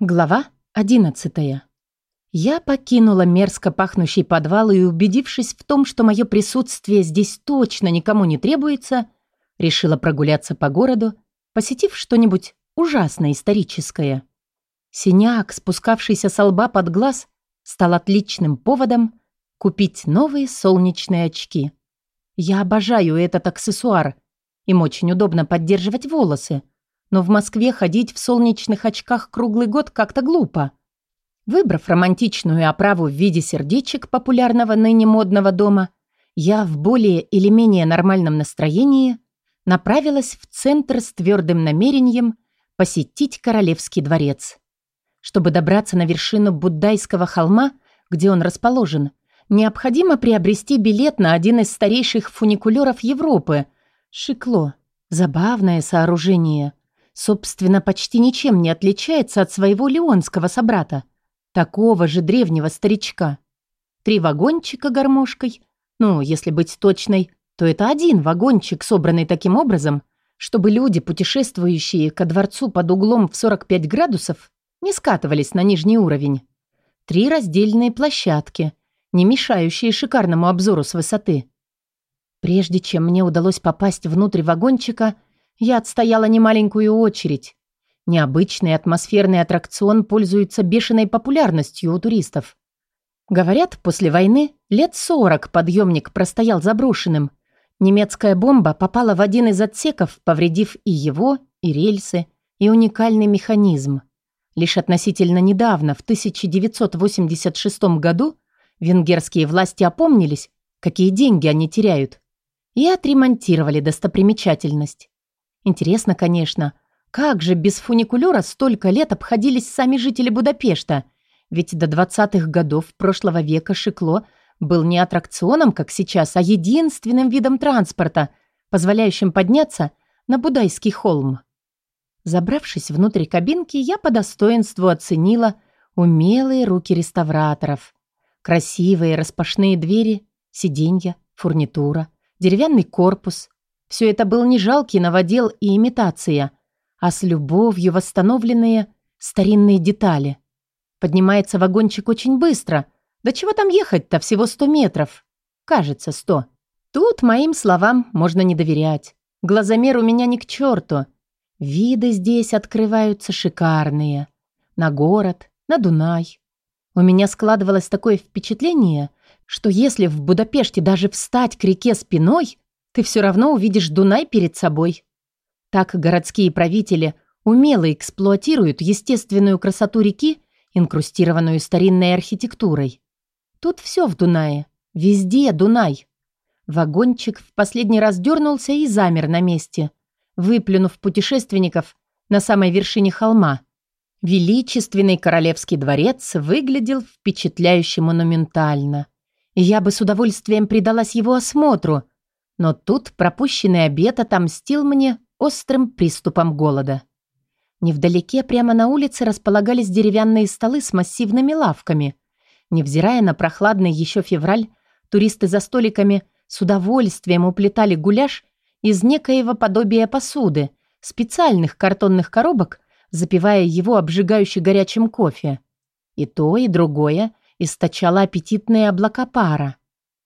Глава 11. Я покинула мерзко пахнущий подвал и, убедившись в том, что мое присутствие здесь точно никому не требуется, решила прогуляться по городу, посетив что-нибудь ужасно историческое. Синяк, спускавшийся со лба под глаз, стал отличным поводом купить новые солнечные очки. Я обожаю этот аксессуар. Им очень удобно поддерживать волосы – но в Москве ходить в солнечных очках круглый год как-то глупо. Выбрав романтичную оправу в виде сердечек популярного ныне модного дома, я в более или менее нормальном настроении направилась в центр с твердым намерением посетить Королевский дворец. Чтобы добраться на вершину Буддайского холма, где он расположен, необходимо приобрести билет на один из старейших фуникулеров Европы – Шикло. Забавное сооружение – собственно, почти ничем не отличается от своего леонского собрата, такого же древнего старичка. Три вагончика гармошкой, ну, если быть точной, то это один вагончик, собранный таким образом, чтобы люди, путешествующие ко дворцу под углом в 45 градусов, не скатывались на нижний уровень. Три раздельные площадки, не мешающие шикарному обзору с высоты. Прежде чем мне удалось попасть внутрь вагончика – я отстояла немаленькую очередь. Необычный атмосферный аттракцион пользуется бешеной популярностью у туристов. Говорят, после войны лет 40 подъемник простоял заброшенным. Немецкая бомба попала в один из отсеков, повредив и его, и рельсы, и уникальный механизм. Лишь относительно недавно, в 1986 году, венгерские власти опомнились, какие деньги они теряют, и отремонтировали достопримечательность. Интересно, конечно, как же без фуникулера столько лет обходились сами жители Будапешта? Ведь до 20-х годов прошлого века Шикло был не аттракционом, как сейчас, а единственным видом транспорта, позволяющим подняться на Будайский холм. Забравшись внутрь кабинки, я по достоинству оценила умелые руки реставраторов. Красивые распашные двери, сиденья, фурнитура, деревянный корпус, все это был не жалкий новодел и имитация, а с любовью восстановленные старинные детали. Поднимается вагончик очень быстро. Да чего там ехать-то, всего сто метров? Кажется, сто. Тут моим словам можно не доверять. Глазомер у меня не к черту. Виды здесь открываются шикарные. На город, на Дунай. У меня складывалось такое впечатление, что если в Будапеште даже встать к реке спиной, ты все равно увидишь Дунай перед собой. Так городские правители умело эксплуатируют естественную красоту реки, инкрустированную старинной архитектурой. Тут все в Дунае. Везде Дунай. Вагончик в последний раз дернулся и замер на месте, выплюнув путешественников на самой вершине холма. Величественный королевский дворец выглядел впечатляюще монументально. Я бы с удовольствием предалась его осмотру, но тут пропущенный обед отомстил мне острым приступом голода. Невдалеке, прямо на улице, располагались деревянные столы с массивными лавками. Невзирая на прохладный еще февраль, туристы за столиками с удовольствием уплетали гуляш из некоего подобия посуды, специальных картонных коробок, запивая его обжигающе горячим кофе. И то, и другое источало аппетитные облака пара.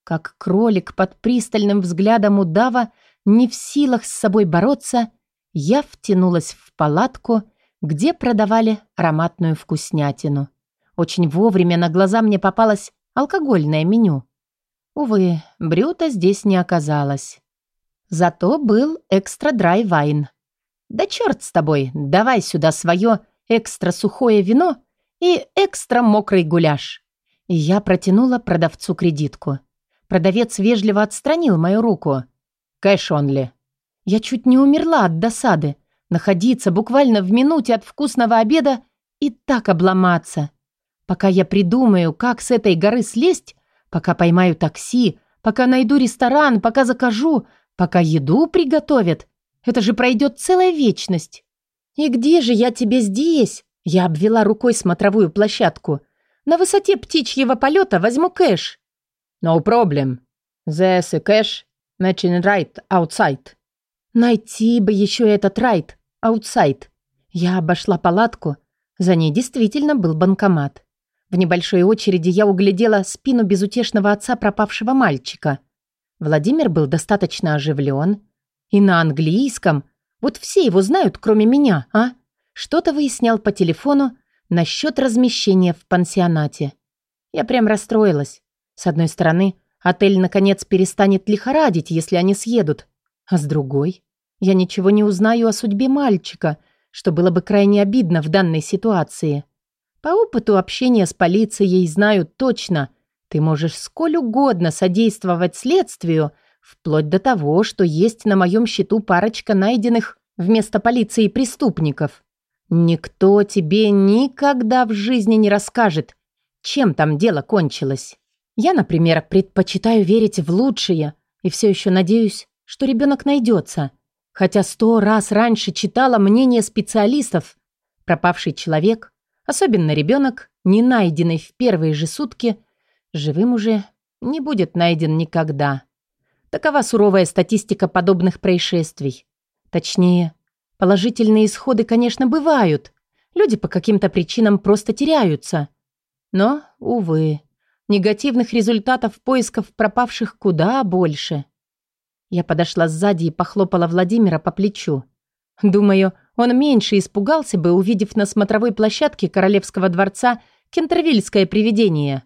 Как кролик под пристальным взглядом удава, не в силах с собой бороться, я втянулась в палатку, где продавали ароматную вкуснятину. Очень вовремя на глаза мне попалось алкогольное меню. Увы, брюта здесь не оказалось. Зато был экстра-драй вайн. Да черт с тобой, давай сюда свое экстра сухое вино и экстра мокрый гуляш. Я протянула продавцу кредитку. Продавец вежливо отстранил мою руку. «Кэш онли». Я чуть не умерла от досады. Находиться буквально в минуте от вкусного обеда и так обломаться. Пока я придумаю, как с этой горы слезть, пока поймаю такси, пока найду ресторан, пока закажу, пока еду приготовят, это же пройдет целая вечность. И где же я тебе здесь? Я обвела рукой смотровую площадку. На высоте птичьего полета возьму кэш. No problem. There's a cash matching right outside. Найти бы еще этот right outside. Я обошла палатку, За ней действительно был банкомат. В небольшой очереди я углядела спину безутешного отца пропавшего мальчика. Владимир был достаточно оживлен. И на английском. Вот все его знают, кроме меня, а? Что-то выяснял по телефону насчет размещения в пансионате. Я прям расстроилась. С одной стороны, отель наконец перестанет лихорадить, если они съедут. А с другой, я ничего не узнаю о судьбе мальчика, что было бы крайне обидно в данной ситуации. По опыту общения с полицией знаю точно, ты можешь сколь угодно содействовать следствию, вплоть до того, что есть на моем счету парочка найденных вместо полиции преступников. Никто тебе никогда в жизни не расскажет, чем там дело кончилось. Я, например, предпочитаю верить в лучшее и все еще надеюсь, что ребенок найдется. Хотя сто раз раньше читала мнение специалистов. Пропавший человек, особенно ребенок, не найденный в первые же сутки, живым уже не будет найден никогда. Такова суровая статистика подобных происшествий. Точнее, Положительные исходы, конечно, бывают. Люди по каким-то причинам просто теряются. Но, увы, негативных результатов поисков пропавших куда больше. Я подошла сзади и похлопала Владимира по плечу. Думаю, он меньше испугался бы, увидев на смотровой площадке Королевского дворца кентервильское привидение.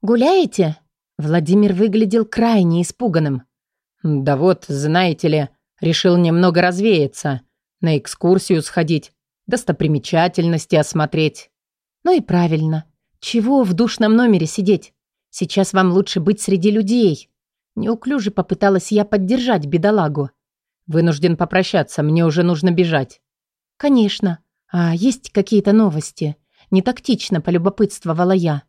«Гуляете?» Владимир выглядел крайне испуганным. «Да вот, знаете ли, решил немного развеяться. На экскурсию сходить, достопримечательности осмотреть. Ну и правильно. Чего в душном номере сидеть? Сейчас вам лучше быть среди людей. Неуклюже попыталась я поддержать бедолагу. Вынужден попрощаться, мне уже нужно бежать. Конечно. А есть какие-то новости? Не тактично полюбопытствовала я.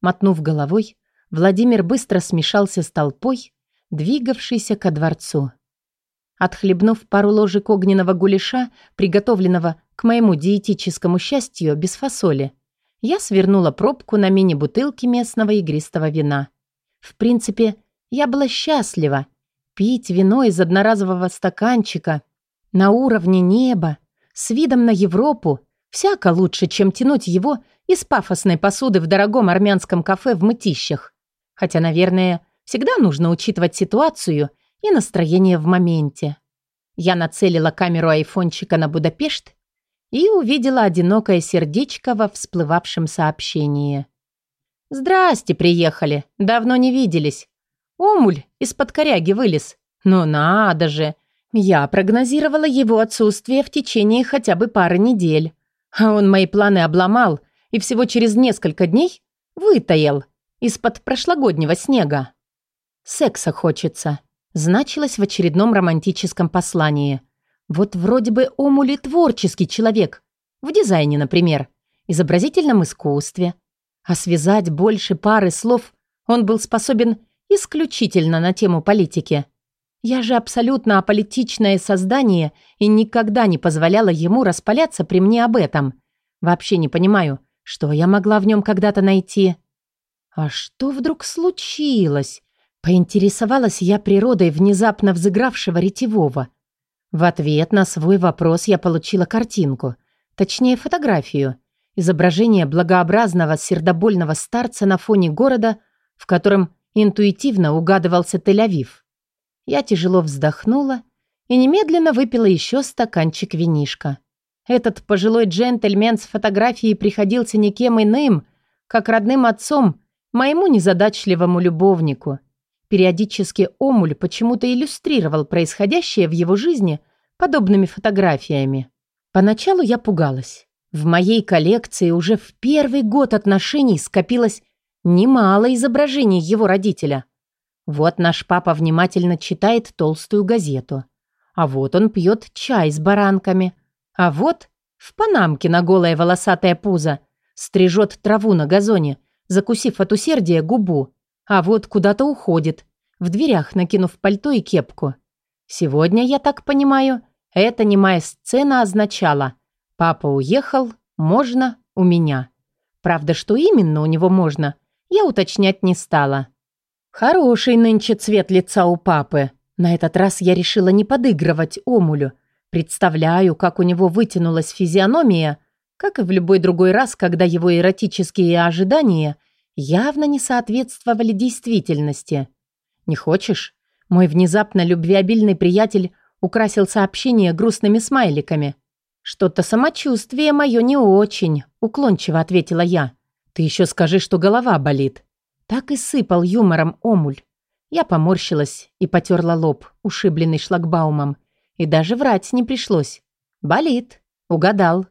Мотнув головой, Владимир быстро смешался с толпой, двигавшейся ко дворцу. Отхлебнув пару ложек огненного гуляша, приготовленного к моему диетическому счастью без фасоли, я свернула пробку на мини-бутылке местного игристого вина. В принципе, я была счастлива. Пить вино из одноразового стаканчика на уровне неба, с видом на Европу, всяко лучше, чем тянуть его из пафосной посуды в дорогом армянском кафе в мытищах. Хотя, наверное, всегда нужно учитывать ситуацию – и настроение в моменте. Я нацелила камеру айфончика на Будапешт и увидела одинокое сердечко во всплывавшем сообщении. «Здрасте, приехали. Давно не виделись. Омуль из-под коряги вылез. Ну надо же. Я прогнозировала его отсутствие в течение хотя бы пары недель. А он мои планы обломал и всего через несколько дней вытаял из-под прошлогоднего снега. Секса хочется значилось в очередном романтическом послании. Вот вроде бы Омули творческий человек. В дизайне, например. Изобразительном искусстве. А связать больше пары слов он был способен исключительно на тему политики. Я же абсолютно аполитичное создание и никогда не позволяла ему распаляться при мне об этом. Вообще не понимаю, что я могла в нем когда-то найти. А что вдруг случилось? Поинтересовалась я природой внезапно взыгравшего ретевого. В ответ на свой вопрос я получила картинку, точнее фотографию, изображение благообразного сердобольного старца на фоне города, в котором интуитивно угадывался Тель-Авив. Я тяжело вздохнула и немедленно выпила еще стаканчик винишка. Этот пожилой джентльмен с фотографией приходился никем иным, как родным отцом моему незадачливому любовнику. Периодически Омуль почему-то иллюстрировал происходящее в его жизни подобными фотографиями. Поначалу я пугалась. В моей коллекции уже в первый год отношений скопилось немало изображений его родителя. Вот наш папа внимательно читает толстую газету. А вот он пьет чай с баранками. А вот в панамке на голое волосатое пузо стрижет траву на газоне, закусив от усердия губу а вот куда-то уходит, в дверях накинув пальто и кепку. Сегодня, я так понимаю, эта немая сцена означала «Папа уехал, можно у меня». Правда, что именно у него можно, я уточнять не стала. Хороший нынче цвет лица у папы. На этот раз я решила не подыгрывать Омулю. Представляю, как у него вытянулась физиономия как и в любой другой раз, когда его эротические ожидания явно не соответствовали действительности. «Не хочешь?» Мой внезапно любвеобильный приятель украсил сообщение грустными смайликами. «Что-то самочувствие мое не очень», — уклончиво ответила я. «Ты еще скажи, что голова болит». Так и сыпал юмором омуль. Я поморщилась и потерла лоб, ушибленный шлагбаумом. И даже врать не пришлось. «Болит. Угадал.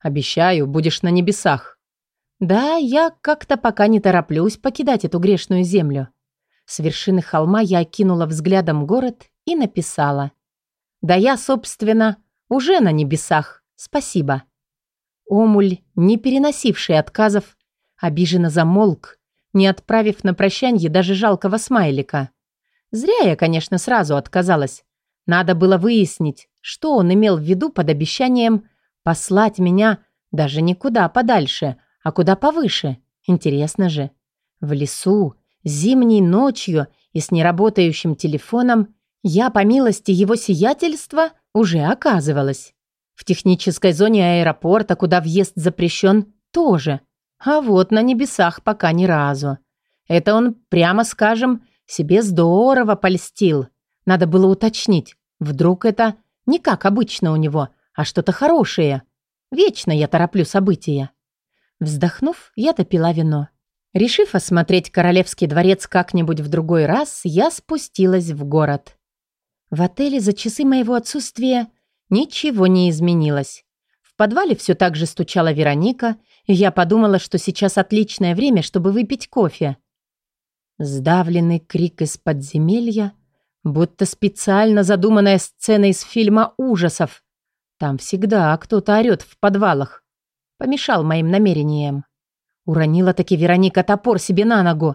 Обещаю, будешь на небесах». Да, я как-то пока не тороплюсь покидать эту грешную землю. С вершины холма я окинула взглядом город и написала. «Да я, собственно, уже на небесах. Спасибо». Омуль, не переносивший отказов, обиженно замолк, не отправив на прощанье даже жалкого смайлика. Зря я, конечно, сразу отказалась. Надо было выяснить, что он имел в виду под обещанием послать меня даже не куда подальше, а куда повыше. Интересно же. В лесу, зимней ночью и с неработающим телефоном я, по милости его сиятельства, уже оказывалась. В технической зоне аэропорта, куда въезд запрещен, тоже. А вот на небесах пока ни разу. Это он, прямо скажем, себе здорово польстил. Надо было уточнить. Вдруг это не как обычно у него, а что-то хорошее. Вечно я тороплю события. Вздохнув, я допила вино. Решив осмотреть королевский дворец как-нибудь в другой раз, я спустилась в город. В отеле за часы моего отсутствия ничего не изменилось. В подвале все так же стучала Вероника, и я подумала, что сейчас отличное время, чтобы выпить кофе. Сдавленный крик из подземелья, будто специально задуманная сцена из фильма ужасов. Там всегда кто-то орёт в подвалах. Помешал моим намерениям. Уронила таки Вероника топор себе на ногу.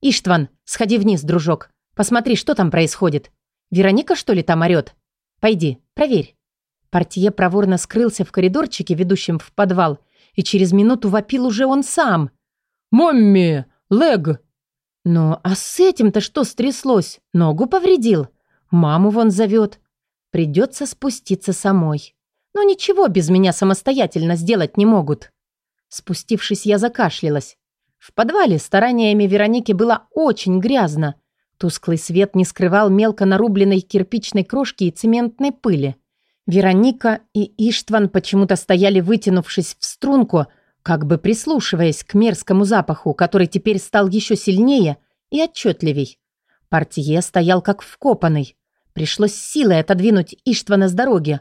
«Иштван, сходи вниз, дружок. Посмотри, что там происходит. Вероника, что ли, там орёт? Пойди, проверь». Портье проворно скрылся в коридорчике, ведущем в подвал, и через минуту вопил уже он сам. «Момми! Лег!» «Ну, а с этим-то что стряслось? Ногу повредил? Маму вон зовет. Придется спуститься самой. Но ничего без меня самостоятельно сделать не могут». Спустившись, я закашлялась. В подвале стараниями Вероники было очень грязно. Тусклый свет не скрывал мелко нарубленной кирпичной крошки и цементной пыли. Вероника и Иштван почему-то стояли, вытянувшись в струнку, как бы прислушиваясь к мерзкому запаху, который теперь стал еще сильнее и отчетливей. Портье стоял как вкопанный. Пришлось силой отодвинуть Иштвана с дороги.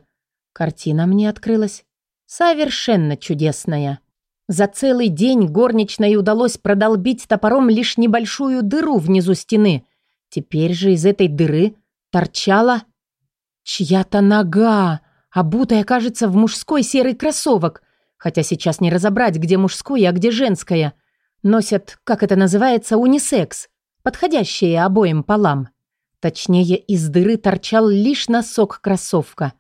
Картина мне открылась совершенно чудесная. За целый день горничной удалось продолбить топором лишь небольшую дыру внизу стены. Теперь же из этой дыры торчала чья-то нога, обутая, кажется, в мужской серый кроссовок, хотя сейчас не разобрать, где мужское, а где женское. Носят, как это называется, унисекс, подходящие обоим полам. Точнее, из дыры торчал лишь носок кроссовка.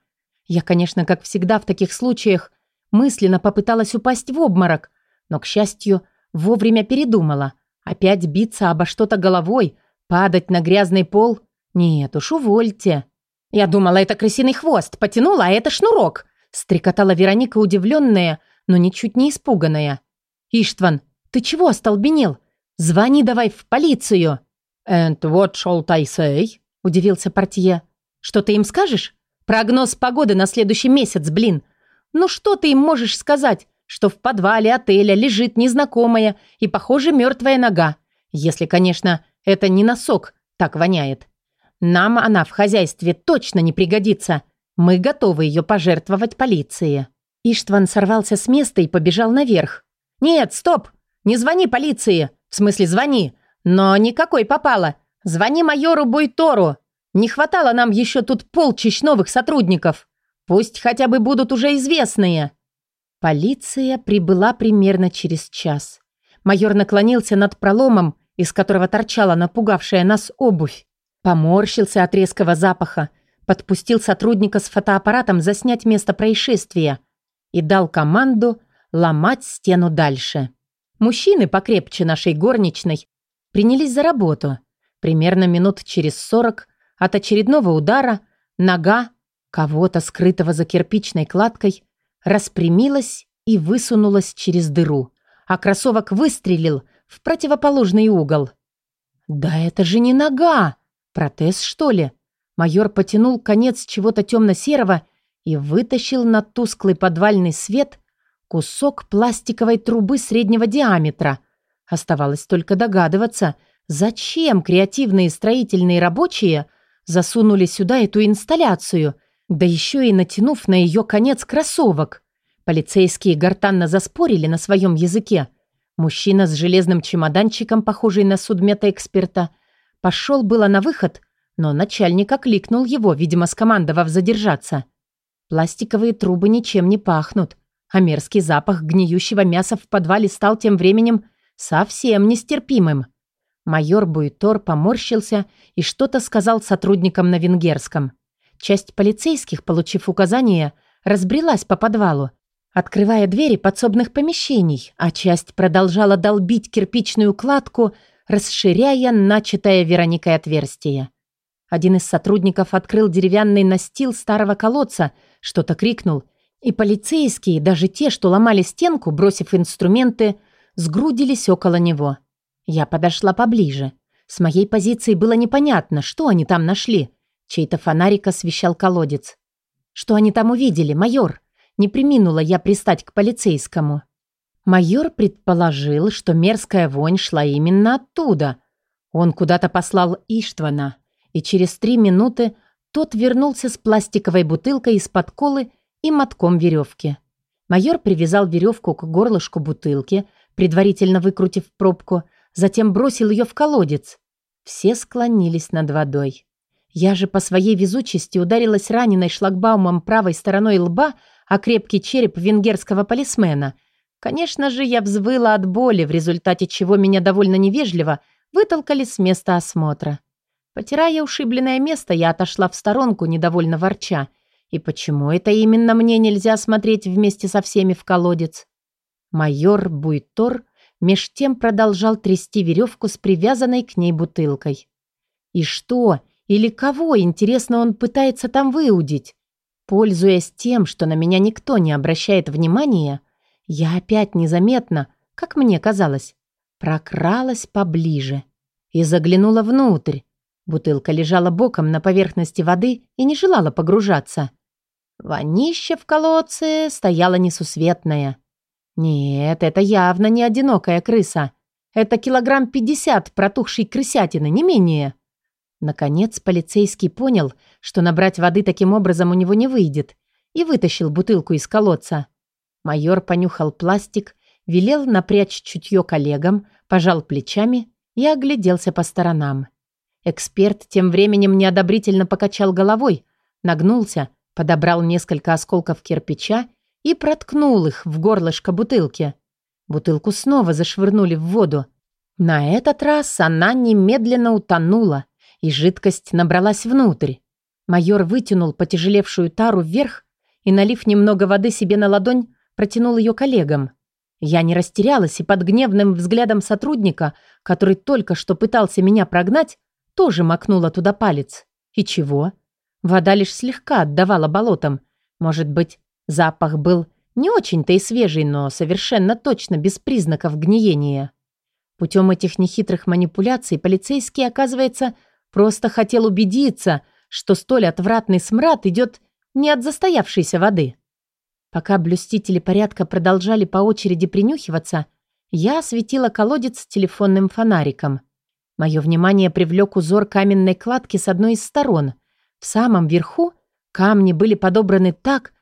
Я, конечно, как всегда в таких случаях, Мысленно попыталась упасть в обморок, но, к счастью, вовремя передумала. Опять биться обо что-то головой, падать на грязный пол? Нет уж, увольте. Я думала, это крысиный хвост, потянула, а это шнурок. Стрекотала Вероника, удивленная, но ничуть не испуганная. «Иштван, ты чего остолбенел? Звони давай в полицию!» «And what shall I say?» – удивился портье. «Что ты им скажешь? Прогноз погоды на следующий месяц, блин. Ну что ты им можешь сказать, что в подвале отеля лежит незнакомая и, похоже, мертвая нога? Если, конечно, это не носок так воняет. Нам она в хозяйстве точно не пригодится. Мы готовы ее пожертвовать полиции». Иштван сорвался с места и побежал наверх. «Нет, стоп! Не звони полиции! В смысле, звони! Но никакой попало! Звони майору Бойтору! Не хватало нам еще тут полчищ новых сотрудников!» Пусть хотя бы будут уже известные. Полиция прибыла примерно через час. Майор наклонился над проломом, из которого торчала напугавшая нас обувь. Поморщился от резкого запаха, подпустил сотрудника с фотоаппаратом заснять место происшествия и дал команду ломать стену дальше. Мужчины, покрепче нашей горничной, принялись за работу. Примерно минут через сорок от очередного удара нога кого-то, скрытого за кирпичной кладкой, распрямилась и высунулась через дыру, а кроссовок выстрелил в противоположный угол. «Да это же не нога! Протез, что ли?» Майор потянул конец чего-то темно-серого и вытащил на тусклый подвальный свет кусок пластиковой трубы среднего диаметра. Оставалось только догадываться, зачем креативные строительные рабочие засунули сюда эту инсталляцию, да еще и натянув на ее конец кроссовок. Полицейские гортанно заспорили на своем языке. Мужчина с железным чемоданчиком, похожий на судмета-эксперта, пошел было на выход, но начальник окликнул его, видимо, скомандовав задержаться – Пластиковые трубы ничем не пахнут, а мерзкий запах гниющего мяса в подвале стал тем временем совсем нестерпимым. Майор Буйтор поморщился и что-то сказал сотрудникам на венгерском. Часть полицейских, получив указание, разбрелась по подвалу, открывая двери подсобных помещений, а часть продолжала долбить кирпичную кладку, расширяя начатое Вероникой отверстие. Один из сотрудников открыл деревянный настил старого колодца – что-то крикнул, и полицейские, даже те, что ломали стенку, бросив инструменты, сгрудились около него. Я подошла поближе. С моей позиции было непонятно, что они там нашли. Чей-то фонарик освещал колодец. Что они там увидели, майор? Не приминула я пристать к полицейскому. Майор предположил, что мерзкая вонь шла именно оттуда. Он куда-то послал Иштвана, и через три минуты тот вернулся с пластиковой бутылкой из-под колы и мотком веревки. Майор привязал веревку к горлышку бутылки, предварительно выкрутив пробку, затем бросил ее в колодец. Все склонились над водой. Я же по своей везучести ударилась раненой шлагбаумом правой стороной лба о крепкий череп венгерского полисмена. Конечно же, я взвыла от боли, в результате чего меня довольно невежливо вытолкали с места осмотра. Потирая ушибленное место, я отошла в сторонку, недовольно ворча. И почему это именно мне нельзя смотреть вместе со всеми в колодец? Майор Буйтор меж тем продолжал трясти веревку с привязанной к ней бутылкой. И что или кого, интересно, он пытается там выудить? Пользуясь тем, что на меня никто не обращает внимания, я опять незаметно, как мне казалось, прокралась поближе и заглянула внутрь, Бутылка лежала боком на поверхности воды и не желала погружаться. Вонище в колодце стояла несусветная. Нет, это явно не одинокая крыса. Это килограмм пятьдесят протухшей крысятины, не менее. Наконец полицейский понял, что набрать воды таким образом у него не выйдет, и вытащил бутылку из колодца. Майор понюхал пластик, велел напрячь чутье коллегам, пожал плечами и огляделся по сторонам. Эксперт тем временем неодобрительно покачал головой, нагнулся, подобрал несколько осколков кирпича и проткнул их в горлышко бутылки. Бутылку снова зашвырнули в воду. На этот раз она немедленно утонула, и жидкость набралась внутрь. Майор вытянул потяжелевшую тару вверх и, налив немного воды себе на ладонь, протянул ее коллегам. Я не растерялась и под гневным взглядом сотрудника, который только что пытался меня прогнать, тоже макнула туда палец. И чего? Вода лишь слегка отдавала болотам. Может быть, запах был не очень-то и свежий, но совершенно точно без признаков гниения. Путем этих нехитрых манипуляций полицейский, оказывается, просто хотел убедиться, что столь отвратный смрад идет не от застоявшейся воды. Пока блюстители порядка продолжали по очереди принюхиваться, я осветила колодец телефонным фонариком. Мое внимание привлек узор каменной кладки с одной из сторон. В самом верху камни были подобраны так,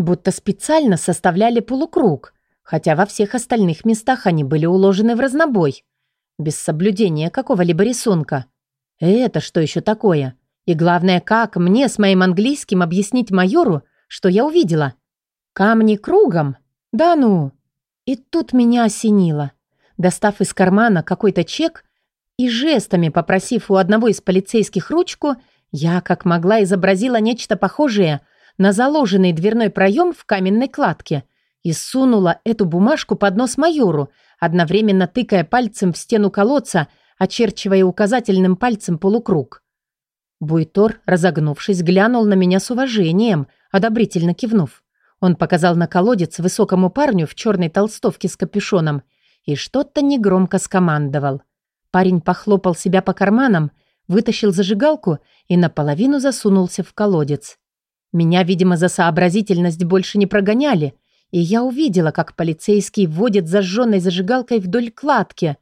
будто специально составляли полукруг, хотя во всех остальных местах они были уложены в разнобой, без соблюдения какого-либо рисунка. Это что еще такое? И главное, как мне с моим английским объяснить майору, что я увидела? Камни кругом? Да ну! И тут меня осенило. Достав из кармана какой-то чек, и жестами попросив у одного из полицейских ручку, я, как могла, изобразила нечто похожее на заложенный дверной проем в каменной кладке и сунула эту бумажку под нос майору, одновременно тыкая пальцем в стену колодца, очерчивая указательным пальцем полукруг. Буйтор, разогнувшись, глянул на меня с уважением, одобрительно кивнув. Он показал на колодец высокому парню в черной толстовке с капюшоном и что-то негромко скомандовал. Парень похлопал себя по карманам, вытащил зажигалку и наполовину засунулся в колодец. Меня, видимо, за сообразительность больше не прогоняли, и я увидела, как полицейский вводит зажженной зажигалкой вдоль кладки.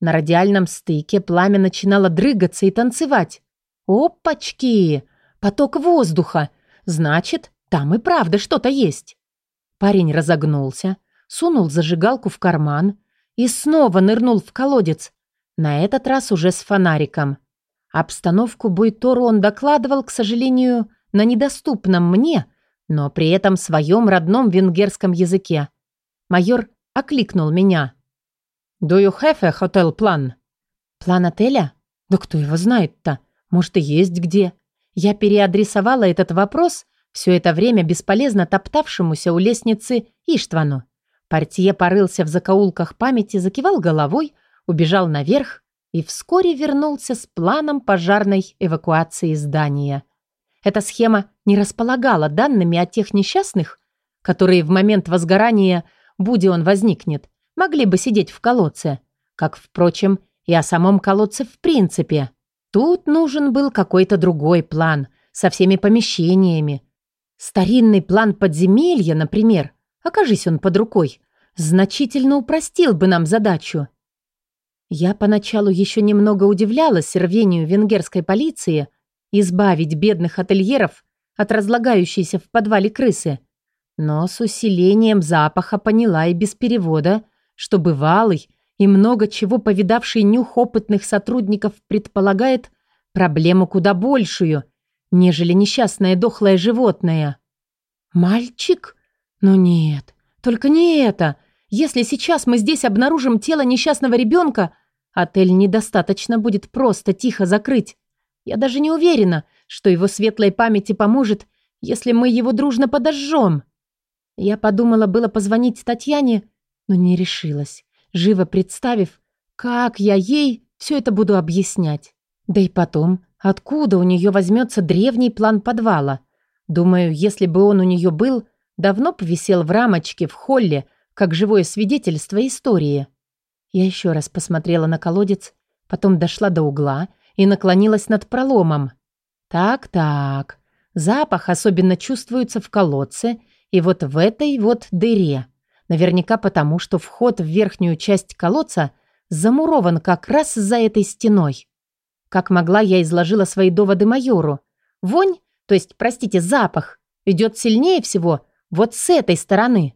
На радиальном стыке пламя начинало дрыгаться и танцевать. «Опачки! Поток воздуха! Значит, там и правда что-то есть!» Парень разогнулся, сунул зажигалку в карман и снова нырнул в колодец, на этот раз уже с фонариком. Обстановку Буйтору он докладывал, к сожалению, на недоступном мне, но при этом своем родном венгерском языке. Майор окликнул меня. «Do you have a hotel plan?» «План отеля? Да кто его знает-то? Может, и есть где?» Я переадресовала этот вопрос все это время бесполезно топтавшемуся у лестницы Иштвану. Портье порылся в закоулках памяти, закивал головой, убежал наверх и вскоре вернулся с планом пожарной эвакуации здания. Эта схема не располагала данными о тех несчастных, которые в момент возгорания, будь он возникнет, могли бы сидеть в колодце, как, впрочем, и о самом колодце в принципе. Тут нужен был какой-то другой план, со всеми помещениями. Старинный план подземелья, например, окажись он под рукой, значительно упростил бы нам задачу. Я поначалу еще немного удивлялась рвению венгерской полиции избавить бедных ательеров от разлагающейся в подвале крысы, но с усилением запаха поняла и без перевода, что бывалый и много чего повидавший нюх опытных сотрудников предполагает проблему куда большую, нежели несчастное дохлое животное. «Мальчик? Ну нет, только не это. Если сейчас мы здесь обнаружим тело несчастного ребенка, Отель недостаточно будет просто тихо закрыть. Я даже не уверена, что его светлой памяти поможет, если мы его дружно подожжем. Я подумала было позвонить Татьяне, но не решилась, живо представив, как я ей все это буду объяснять. Да и потом, откуда у нее возьмется древний план подвала? Думаю, если бы он у нее был, давно повисел в рамочке в холле, как живое свидетельство истории. Я еще раз посмотрела на колодец, потом дошла до угла и наклонилась над проломом. Так-так, запах особенно чувствуется в колодце и вот в этой вот дыре. Наверняка потому, что вход в верхнюю часть колодца замурован как раз за этой стеной. Как могла, я изложила свои доводы майору. Вонь, то есть, простите, запах, идет сильнее всего вот с этой стороны.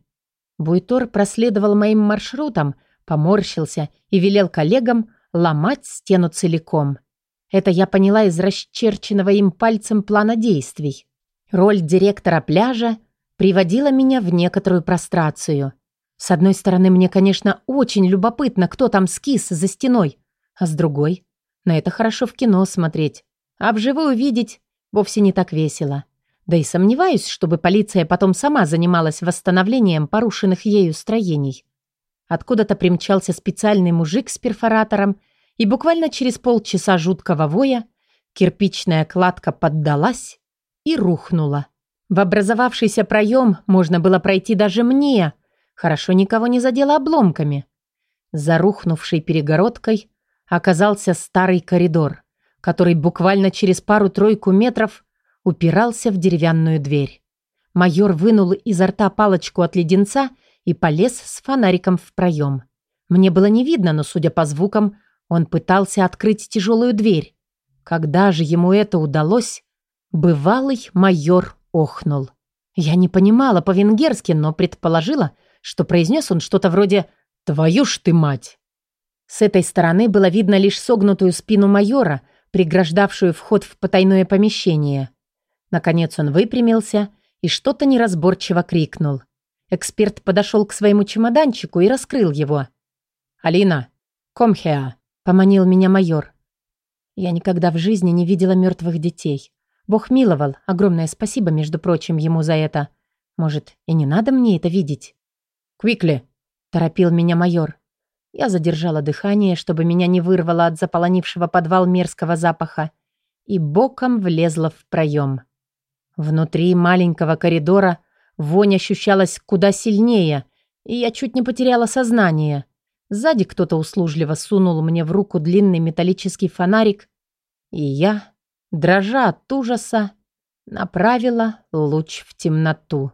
Буйтор проследовал моим маршрутом, поморщился и велел коллегам ломать стену целиком. Это я поняла из расчерченного им пальцем плана действий. Роль директора пляжа приводила меня в некоторую прострацию. С одной стороны, мне, конечно, очень любопытно, кто там скис за стеной, а с другой, на это хорошо в кино смотреть, а вживую видеть вовсе не так весело. Да и сомневаюсь, чтобы полиция потом сама занималась восстановлением порушенных ею строений. Откуда-то примчался специальный мужик с перфоратором, и буквально через полчаса жуткого воя кирпичная кладка поддалась и рухнула. В образовавшийся проем можно было пройти даже мне. Хорошо никого не задело обломками. За рухнувшей перегородкой оказался старый коридор, который буквально через пару-тройку метров упирался в деревянную дверь. Майор вынул изо рта палочку от леденца и полез с фонариком в проем. Мне было не видно, но, судя по звукам, он пытался открыть тяжелую дверь. Когда же ему это удалось, бывалый майор охнул. Я не понимала по-венгерски, но предположила, что произнес он что-то вроде «Твою ж ты мать!». С этой стороны было видно лишь согнутую спину майора, преграждавшую вход в потайное помещение. Наконец он выпрямился и что-то неразборчиво крикнул. Эксперт подошел к своему чемоданчику и раскрыл его. «Алина, комхеа», — поманил меня майор. Я никогда в жизни не видела мертвых детей. Бог миловал, огромное спасибо, между прочим, ему за это. Может, и не надо мне это видеть? «Квикли», — торопил меня майор. Я задержала дыхание, чтобы меня не вырвало от заполонившего подвал мерзкого запаха, и боком влезла в проем. Внутри маленького коридора Вонь ощущалась куда сильнее, и я чуть не потеряла сознание. Сзади кто-то услужливо сунул мне в руку длинный металлический фонарик, и я, дрожа от ужаса, направила луч в темноту.